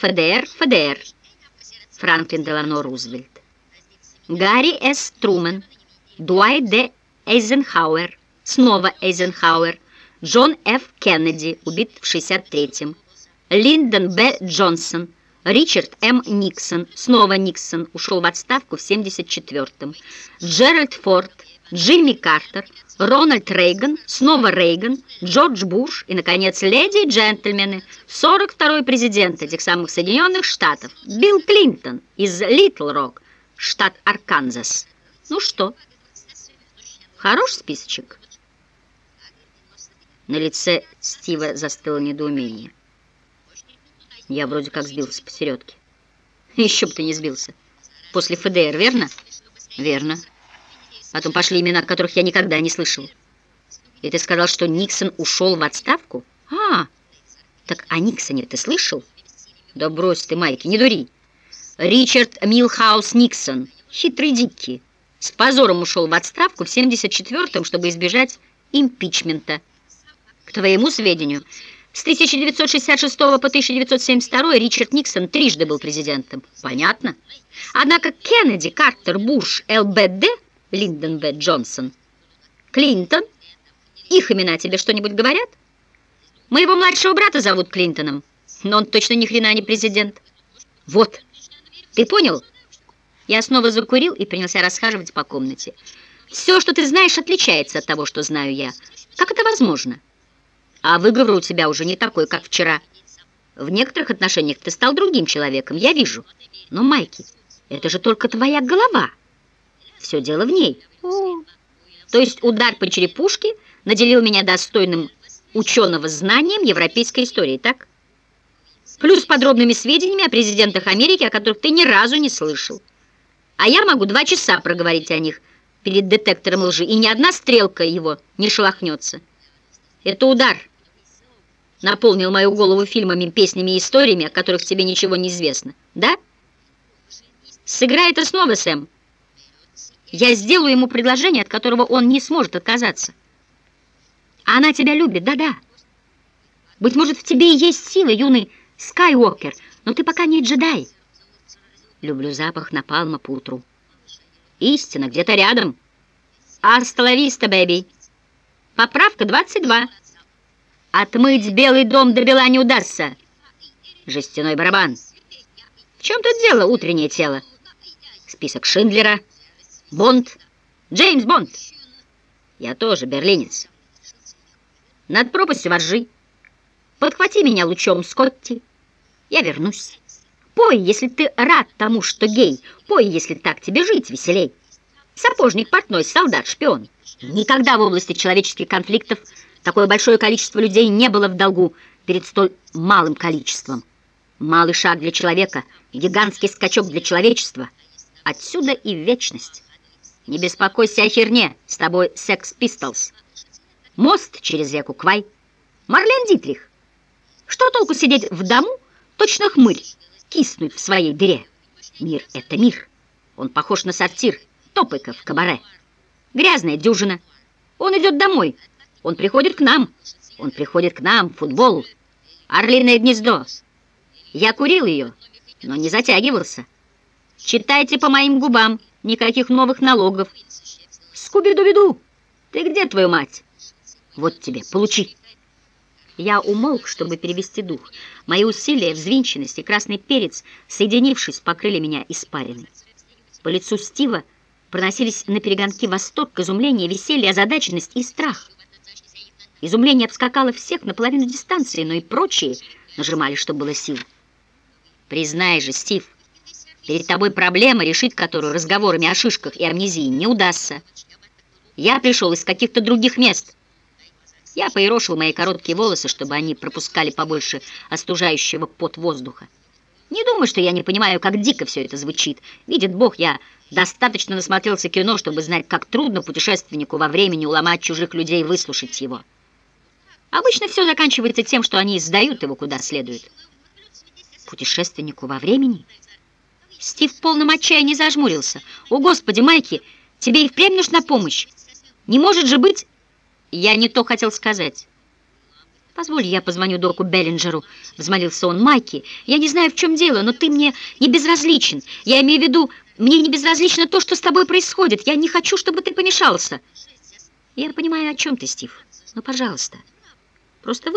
ФДР, ФДР. Франклин Делано Рузвельт. Гарри С. Трумен, Дуайт Д. Эйзенхауэр, снова Эйзенхауэр, Джон Ф. Кеннеди, убит в 63-м, Линдон Б. Джонсон, Ричард М. Никсон, снова Никсон, ушел в отставку в 74-м, Джеральд Форд, Джимми Картер, Рональд Рейган, снова Рейган, Джордж Буш и, наконец, леди и джентльмены, 42-й президент этих самых Соединенных Штатов, Билл Клинтон из Литл Рок, штат Арканзас. Ну что, хорош списочек? На лице Стива застыло недоумение. Я вроде как сбился посередке. Еще бы ты не сбился. После ФДР, верно? Верно. Потом пошли имена, которых я никогда не слышал. И ты сказал, что Никсон ушел в отставку? А, так о Никсоне ты слышал? Да брось ты, Майки, не дури. Ричард Милхаус Никсон, хитрый дикий, с позором ушел в отставку в 74-м, чтобы избежать импичмента. К твоему сведению, с 1966 по 1972 Ричард Никсон трижды был президентом. Понятно? Однако Кеннеди, Картер, Буш, ЛБД, Линдон Б. Джонсон, Клинтон, их имена тебе что-нибудь говорят? Моего младшего брата зовут Клинтоном, но он точно ни хрена не президент. Вот. Ты понял? Я снова закурил и принялся расхаживать по комнате. Все, что ты знаешь, отличается от того, что знаю я. Как это возможно? А выговор у тебя уже не такой, как вчера. В некоторых отношениях ты стал другим человеком, я вижу. Но, Майки, это же только твоя голова. Все дело в ней. О. То есть удар по черепушке наделил меня достойным ученого знанием европейской истории, так? плюс подробными сведениями о президентах Америки, о которых ты ни разу не слышал. А я могу два часа проговорить о них перед детектором лжи, и ни одна стрелка его не шелохнется. Это удар. Наполнил мою голову фильмами, песнями и историями, о которых тебе ничего не известно. Да? Сыграй это снова, Сэм. Я сделаю ему предложение, от которого он не сможет отказаться. Она тебя любит, да-да. Быть может, в тебе и есть сила, юный Скайуокер, но ты пока не джедай. Люблю запах напалма по утру. Истина где-то рядом. Астоловиста, бэби. Поправка 22. Отмыть Белый дом до бела не удастся. Жестяной барабан. В чем тут дело, утреннее тело? Список Шиндлера. Бонд. Джеймс Бонд. Я тоже берлинец. Над пропастью воржи. Подхвати меня лучом, Скотти. Я вернусь. Пой, если ты рад тому, что гей. Пой, если так тебе жить веселей. Сапожник, портной, солдат, шпион. Никогда в области человеческих конфликтов такое большое количество людей не было в долгу перед столь малым количеством. Малый шаг для человека, гигантский скачок для человечества. Отсюда и вечность. Не беспокойся о херне, с тобой Секс Пистолс. Мост через реку Квай. Марлен Дитрих. Что толку сидеть в дому, Точно хмырь, киснуть в своей дыре. Мир — это мир. Он похож на сортир, топыка в кабаре. Грязная дюжина. Он идет домой. Он приходит к нам. Он приходит к нам, футбол. Орлиное гнездо. Я курил ее, но не затягивался. Читайте по моим губам. Никаких новых налогов. Скуби-ду-биду. Ты где, твою мать? Вот тебе, получи. Я умолк, чтобы перевести дух. Мои усилия, взвинченность и красный перец, соединившись, покрыли меня испариной. По лицу Стива проносились на перегонки восторг, изумление, веселье, озадаченность и страх. Изумление обскакало всех на половину дистанции, но и прочие нажимали, что было сил. Признай же, Стив, перед тобой проблема, решить которую разговорами о шишках и амнезии не удастся. Я пришел из каких-то других мест — я поерошил мои короткие волосы, чтобы они пропускали побольше остужающего пот воздуха. Не думаю, что я не понимаю, как дико все это звучит. Видит Бог, я достаточно насмотрелся кино, чтобы знать, как трудно путешественнику во времени уломать чужих людей выслушать его. Обычно все заканчивается тем, что они сдают его куда следует. Путешественнику во времени? Стив в полном отчаянии зажмурился. «О, Господи, Майки, тебе и впрямь нужна помощь. Не может же быть...» Я не то хотел сказать. «Позволь, я позвоню Доку Беллинджеру», — взмолился он. «Майки, я не знаю, в чем дело, но ты мне не безразличен. Я имею в виду, мне не безразлично то, что с тобой происходит. Я не хочу, чтобы ты помешался». «Я понимаю, о чем ты, Стив. Но, пожалуйста, просто